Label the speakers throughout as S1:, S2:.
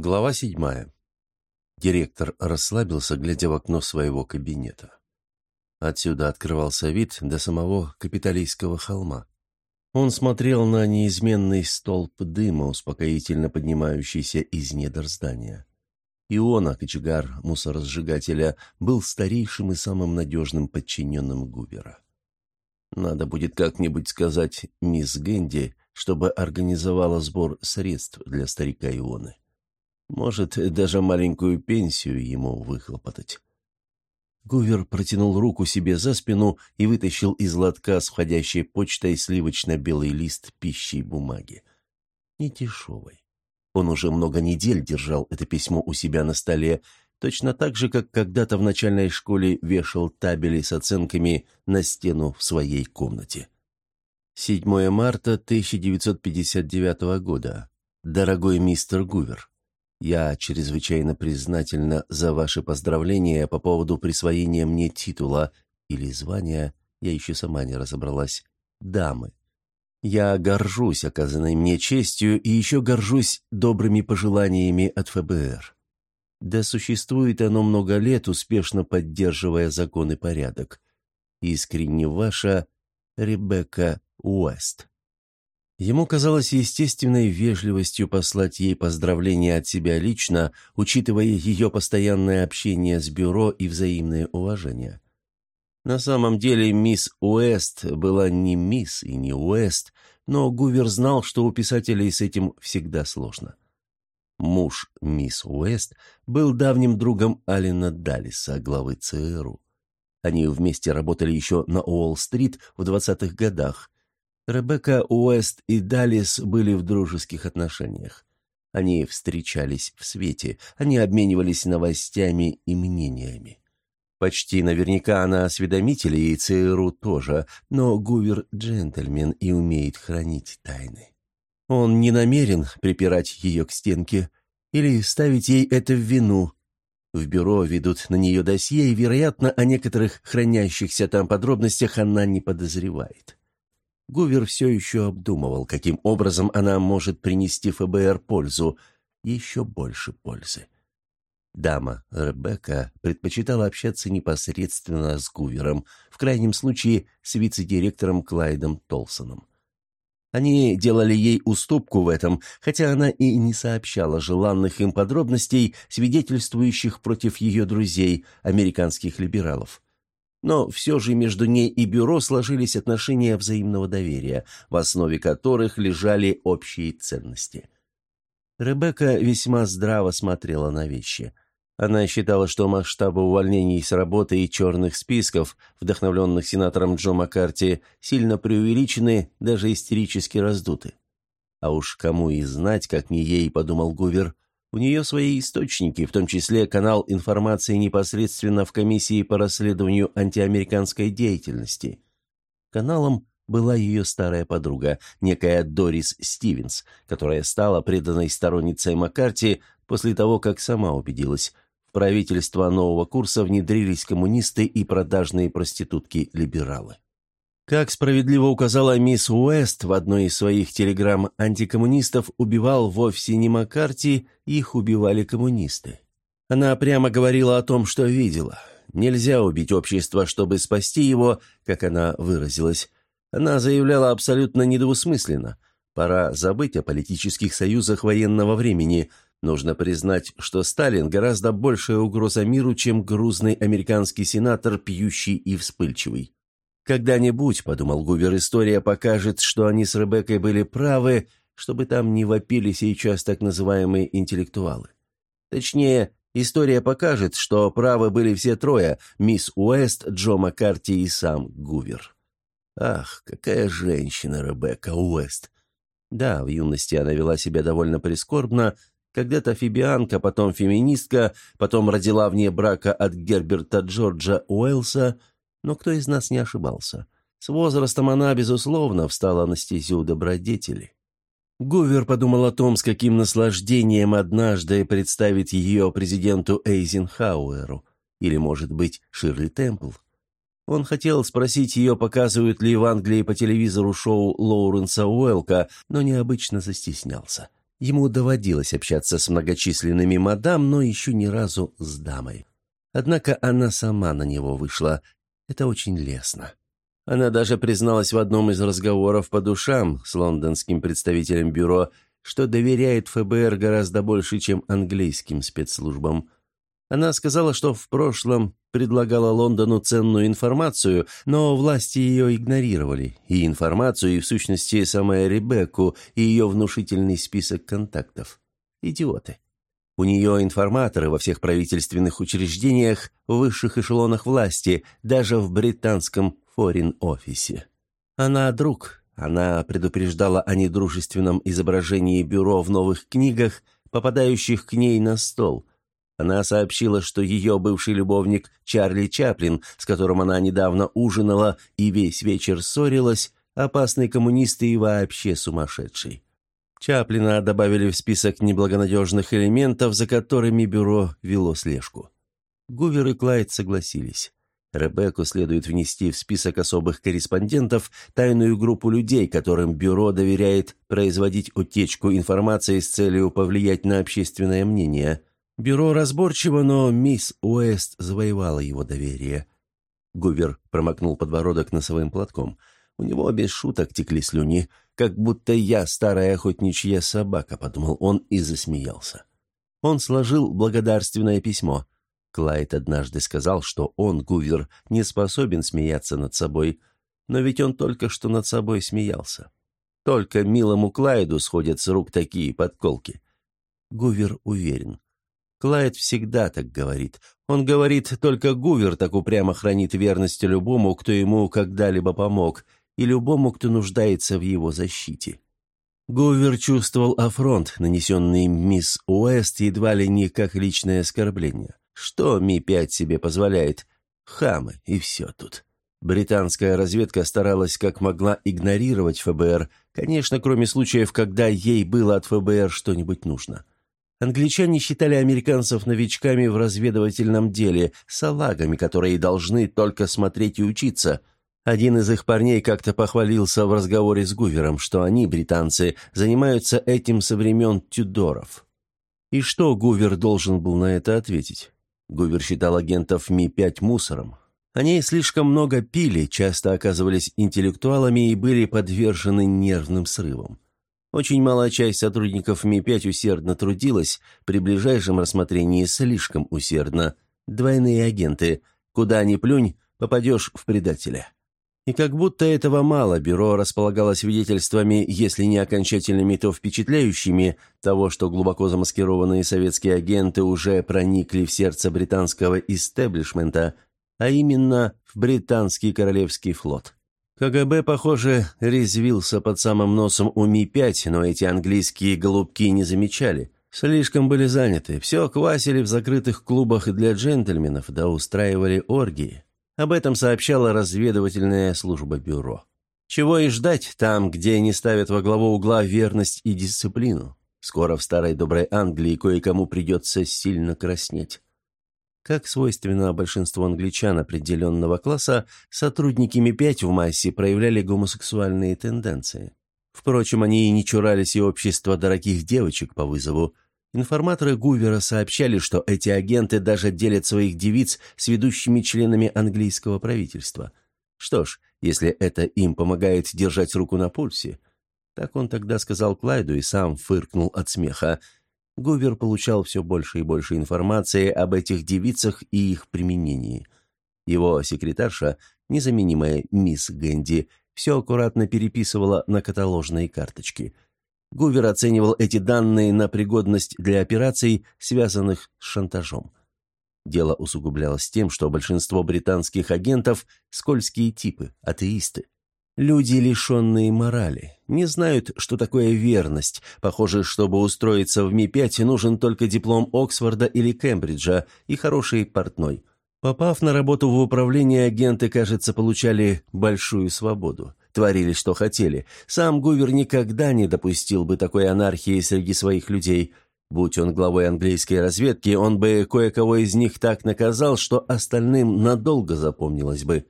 S1: Глава седьмая. Директор расслабился, глядя в окно своего кабинета. Отсюда открывался вид до самого капиталистского холма. Он смотрел на неизменный столб дыма, успокоительно поднимающийся из недр здания. Иона, кочегар мусоросжигателя, был старейшим и самым надежным подчиненным Губера. Надо будет как-нибудь сказать мисс Гэнди, чтобы организовала сбор средств для старика Ионы. Может, даже маленькую пенсию ему выхлопотать. Гувер протянул руку себе за спину и вытащил из лотка с входящей почтой сливочно-белый лист пищи и бумаги. Не дешевой. Он уже много недель держал это письмо у себя на столе, точно так же, как когда-то в начальной школе вешал табели с оценками на стену в своей комнате. 7 марта 1959 года. Дорогой мистер Гувер, я чрезвычайно признательна за ваши поздравления по поводу присвоения мне титула или звания, я еще сама не разобралась, дамы. Я горжусь оказанной мне честью и еще горжусь добрыми пожеланиями от ФБР. Да существует оно много лет, успешно поддерживая закон и порядок. Искренне ваша Ребекка Уэст. Ему казалось естественной вежливостью послать ей поздравления от себя лично, учитывая ее постоянное общение с бюро и взаимное уважение. На самом деле мисс Уэст была не мисс и не Уэст, но Гувер знал, что у писателей с этим всегда сложно. Муж мисс Уэст был давним другом Алина Даллиса, главы ЦРУ. Они вместе работали еще на Уолл-стрит в 20-х годах – Ребекка Уэст и Далис были в дружеских отношениях. Они встречались в свете, они обменивались новостями и мнениями. Почти наверняка она осведомитель, и ЦРУ тоже, но Гувер джентльмен и умеет хранить тайны. Он не намерен припирать ее к стенке или ставить ей это в вину. В бюро ведут на нее досье, и, вероятно, о некоторых хранящихся там подробностях она не подозревает. Гувер все еще обдумывал, каким образом она может принести ФБР пользу, еще больше пользы. Дама Ребекка предпочитала общаться непосредственно с Гувером, в крайнем случае с вице-директором Клайдом Толсоном. Они делали ей уступку в этом, хотя она и не сообщала желанных им подробностей, свидетельствующих против ее друзей, американских либералов. Но все же между ней и бюро сложились отношения взаимного доверия, в основе которых лежали общие ценности. Ребекка весьма здраво смотрела на вещи. Она считала, что масштабы увольнений с работы и черных списков, вдохновленных сенатором Джо Маккарти, сильно преувеличены, даже истерически раздуты. А уж кому и знать, как не ей, подумал Гувер, — у нее свои источники, в том числе канал информации непосредственно в комиссии по расследованию антиамериканской деятельности. Каналом была ее старая подруга, некая Дорис Стивенс, которая стала преданной сторонницей Маккарти после того, как сама убедилась, в правительство нового курса внедрились коммунисты и продажные проститутки-либералы. Как справедливо указала мисс Уэст в одной из своих телеграмм, антикоммунистов убивал вовсе не Маккарти, их убивали коммунисты. Она прямо говорила о том, что видела. Нельзя убить общество, чтобы спасти его, как она выразилась. Она заявляла абсолютно недвусмысленно. Пора забыть о политических союзах военного времени. Нужно признать, что Сталин гораздо большая угроза миру, чем грузный американский сенатор, пьющий и вспыльчивый. «Когда-нибудь, — подумал Гувер, — история покажет, что они с Ребеккой были правы, чтобы там не вопили сейчас так называемые интеллектуалы. Точнее, история покажет, что правы были все трое — мисс Уэст, Джо Маккарти и сам Гувер. Ах, какая женщина Ребекка Уэст! Да, в юности она вела себя довольно прискорбно, когда-то фибианка, потом феминистка, потом родила вне брака от Герберта Джорджа Уэллса — но кто из нас не ошибался? С возрастом она, безусловно, встала на стезю добродетели. Гувер подумал о том, с каким наслаждением однажды представит ее президенту Эйзенхауэру, или, может быть, Ширли Темпл. Он хотел спросить ее, показывают ли в Англии по телевизору шоу Лоуренса Уэлка, но необычно застеснялся. Ему доводилось общаться с многочисленными мадам, но еще ни разу с дамой. Однако она сама на него вышла. Это очень лестно. Она даже призналась в одном из разговоров по душам с лондонским представителем бюро, что доверяет ФБР гораздо больше, чем английским спецслужбам. Она сказала, что в прошлом предлагала Лондону ценную информацию, но власти ее игнорировали. И информацию, и в сущности самая Ребекку, и ее внушительный список контактов. Идиоты. У нее информаторы во всех правительственных учреждениях, в высших эшелонах власти, даже в британском форин-офисе. Она друг. Она предупреждала о недружественном изображении бюро в новых книгах, попадающих к ней на стол – она сообщила, что ее бывший любовник Чарли Чаплин, с которым она недавно ужинала и весь вечер ссорилась, опасный коммунист и вообще сумасшедший. Чаплина добавили в список неблагонадежных элементов, за которыми бюро вело слежку. Гувер и Клайд согласились. Ребекку следует внести в список особых корреспондентов тайную группу людей, которым бюро доверяет производить утечку информации с целью повлиять на общественное мнение. Бюро разборчиво, но мисс Уэст завоевала его доверие. Гувер промокнул подбородок носовым платком. У него без шуток текли слюни, как будто я старая охотничья собака, подумал он и засмеялся. Он сложил благодарственное письмо. Клайд однажды сказал, что он, Гувер, не способен смеяться над собой, но ведь он только что над собой смеялся. Только милому Клайду сходят с рук такие подколки. Гувер уверен. Клайд всегда так говорит. Он говорит, только Гувер так упрямо хранит верность любому, кто ему когда-либо помог, и любому, кто нуждается в его защите. Гувер чувствовал афронт, нанесенный мисс Уэст, едва ли не как личное оскорбление. Что Ми-5 себе позволяет? Хамы, и все тут. Британская разведка старалась как могла игнорировать ФБР, конечно, кроме случаев, когда ей было от ФБР что-нибудь нужно. Англичане считали американцев новичками в разведывательном деле, салагами, которые должны только смотреть и учиться. Один из их парней как-то похвалился в разговоре с Гувером, что они, британцы, занимаются этим со времен Тюдоров. И что Гувер должен был на это ответить? Гувер считал агентов Ми-5 мусором. Они слишком много пили, часто оказывались интеллектуалами и были подвержены нервным срывам. Очень малая часть сотрудников Ми-5 усердно трудилась, при ближайшем рассмотрении слишком усердно. Двойные агенты. Куда ни плюнь, попадешь в предателя. И как будто этого мало, бюро располагало свидетельствами, если не окончательными, то впечатляющими, того, что глубоко замаскированные советские агенты уже проникли в сердце британского истеблишмента, а именно в британский королевский флот. КГБ, похоже, резвился под самым носом у Ми-5, но эти английские голубки не замечали. Слишком были заняты, все квасили в закрытых клубах для джентльменов, да устраивали оргии. Об этом сообщала разведывательная служба бюро. Чего и ждать там, где не ставят во главу угла верность и дисциплину. Скоро в старой доброй Англии кое-кому придется сильно краснеть. Как свойственно большинству англичан определенного класса, сотрудники Ми-5 в массе проявляли гомосексуальные тенденции. Впрочем, они и не чурались и общества дорогих девочек по вызову. Информаторы Гувера сообщали, что эти агенты даже делят своих девиц с ведущими членами английского правительства. Что ж, если это им помогает держать руку на пульсе. Так он тогда сказал Клайду и сам фыркнул от смеха – Гувер получал все больше и больше информации об этих девицах и их применении. Его секретарша, незаменимая мисс Гэнди, все аккуратно переписывала на каталожные карточки. Гувер оценивал эти данные на пригодность для операций, связанных с шантажом. Дело усугублялось тем, что большинство британских агентов – скользкие типы, атеисты. Люди, лишенные морали, не знают, что такое верность. Похоже, чтобы устроиться в Ми-5, нужен только диплом Оксфорда или Кембриджа и хороший портной. Попав на работу в управление, агенты, кажется, получали большую свободу. Творили, что хотели. Сам Гувер никогда не допустил бы такой анархии среди своих людей. Будь он главой английской разведки, он бы кое-кого из них так наказал, что остальным надолго запомнилось бы.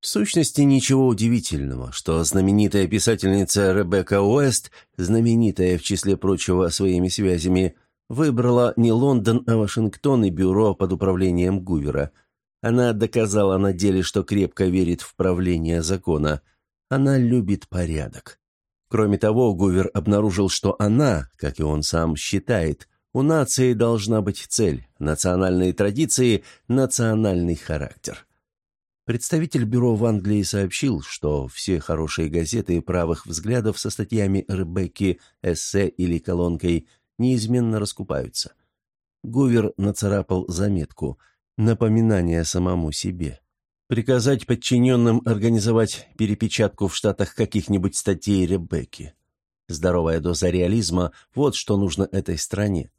S1: В сущности, ничего удивительного, что знаменитая писательница Ребекка Уэст, знаменитая в числе прочего своими связями, выбрала не Лондон, а Вашингтон и бюро под управлением Гувера. Она доказала на деле, что крепко верит в правление закона. Она любит порядок. Кроме того, Гувер обнаружил, что она, как и он сам считает, у нации должна быть цель, национальные традиции, национальный характер. Представитель бюро в Англии сообщил, что все хорошие газеты правых взглядов со статьями Ребекки, эссе или колонкой неизменно раскупаются. Гувер нацарапал заметку «Напоминание самому себе». Приказать подчиненным организовать перепечатку в Штатах каких-нибудь статей Ребекки. Здоровая доза реализма – вот что нужно этой стране.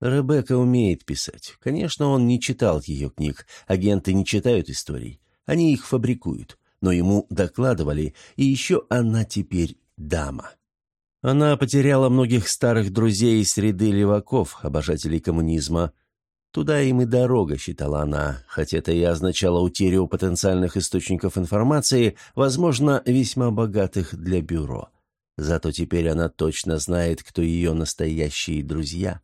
S1: Ребекка умеет писать. Конечно, он не читал ее книг. Агенты не читают историй. Они их фабрикуют, но ему докладывали, и еще она теперь дама. Она потеряла многих старых друзей из среды леваков, обожателей коммунизма. Туда им и дорога, считала она, хотя это и означало утерю потенциальных источников информации, возможно, весьма богатых для бюро. Зато теперь она точно знает, кто ее настоящие друзья –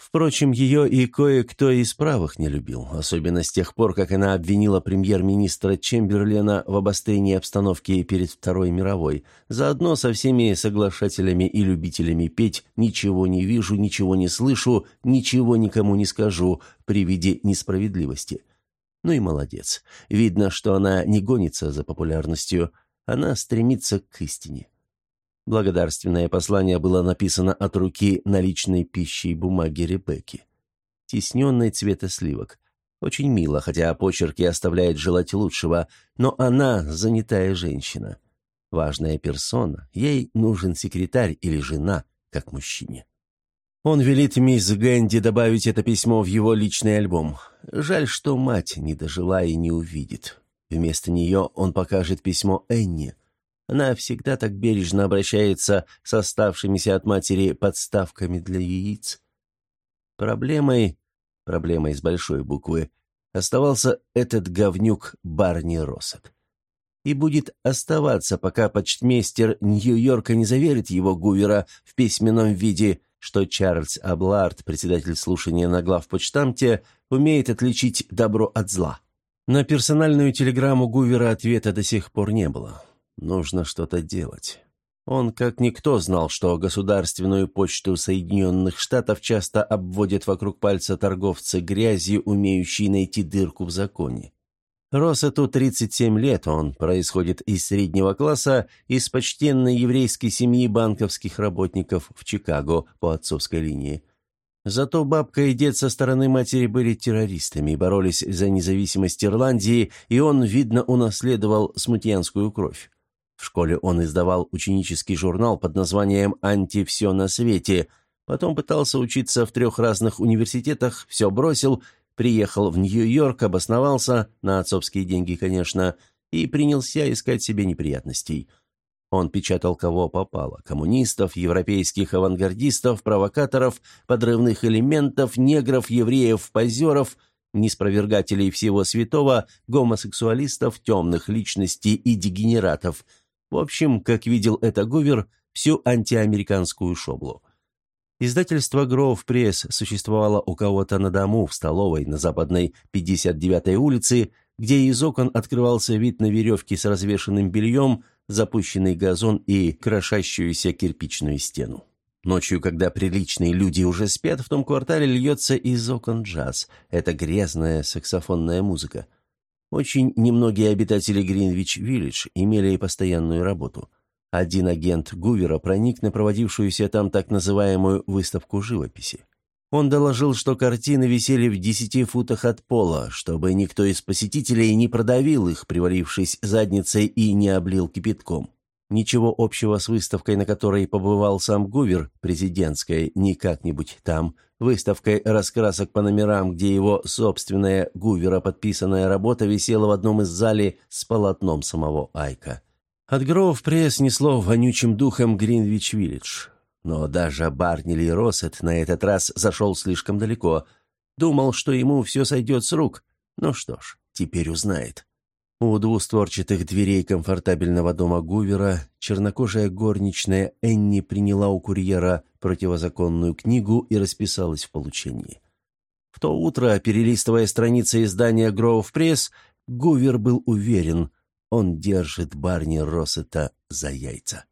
S1: Впрочем, ее и кое-кто из правых не любил, особенно с тех пор, как она обвинила премьер-министра Чемберлена в обострении обстановки перед Второй мировой, заодно со всеми соглашателями и любителями петь «Ничего не вижу, ничего не слышу, ничего никому не скажу» при виде несправедливости. Ну и молодец. Видно, что она не гонится за популярностью, она стремится к истине. Благодарственное послание было написано от руки наличной пищей бумаги Ребекки. Тесненной цвета сливок. Очень мило, хотя почерки оставляет желать лучшего, но она занятая женщина. Важная персона, ей нужен секретарь или жена, как мужчине. Он велит мисс Гэнди добавить это письмо в его личный альбом. Жаль, что мать не дожила и не увидит. Вместо нее он покажет письмо Энни, она всегда так бережно обращается с оставшимися от матери подставками для яиц. Проблемой, проблемой с большой буквы, оставался этот говнюк Барни Россет. И будет оставаться, пока почтмейстер Нью-Йорка не заверит его Гувера в письменном виде, что Чарльз Аблард, председатель слушания на главпочтамте, умеет отличить добро от зла. На персональную телеграмму Гувера ответа до сих пор не было. Нужно что-то делать. Он, как никто, знал, что государственную почту Соединенных Штатов часто обводят вокруг пальца торговцы грязью, умеющие найти дырку в законе. Росету 37 лет, он происходит из среднего класса, из почтенной еврейской семьи банковских работников в Чикаго по отцовской линии. Зато бабка и дед со стороны матери были террористами, боролись за независимость Ирландии, и он, видно, унаследовал смутьянскую кровь. В школе он издавал ученический журнал под названием «Анти-все на свете», потом пытался учиться в трех разных университетах, все бросил, приехал в Нью-Йорк, обосновался, на отцовские деньги, конечно, и принялся искать себе неприятностей. Он печатал кого попало – коммунистов, европейских авангардистов, провокаторов, подрывных элементов, негров, евреев, позеров – неспровергателей всего святого, гомосексуалистов, темных личностей и дегенератов – в общем, как видел это Гувер, всю антиамериканскую шоблу. Издательство «Гроув Пресс» существовало у кого-то на дому в столовой на западной 59-й улице, где из окон открывался вид на веревки с развешенным бельем, запущенный газон и крошащуюся кирпичную стену. Ночью, когда приличные люди уже спят, в том квартале льется из окон джаз. Это грязная саксофонная музыка. Очень немногие обитатели Гринвич-Виллидж имели постоянную работу. Один агент Гувера проник на проводившуюся там так называемую выставку живописи. Он доложил, что картины висели в десяти футах от пола, чтобы никто из посетителей не продавил их, привалившись задницей и не облил кипятком. Ничего общего с выставкой, на которой побывал сам Гувер, президентской, не как-нибудь там, выставкой раскрасок по номерам, где его собственная Гувера подписанная работа висела в одном из залей с полотном самого Айка. От Гроув Пресс несло вонючим духом Гринвич-Виллидж. Но даже Барнили Россет на этот раз зашел слишком далеко. Думал, что ему все сойдет с рук. Ну что ж, теперь узнает. У двустворчатых дверей комфортабельного дома Гувера чернокожая горничная Энни приняла у курьера противозаконную книгу и расписалась в получении. В то утро, перелистывая страницы издания «Гроув Пресс», Гувер был уверен, он держит Барни Россета за яйца.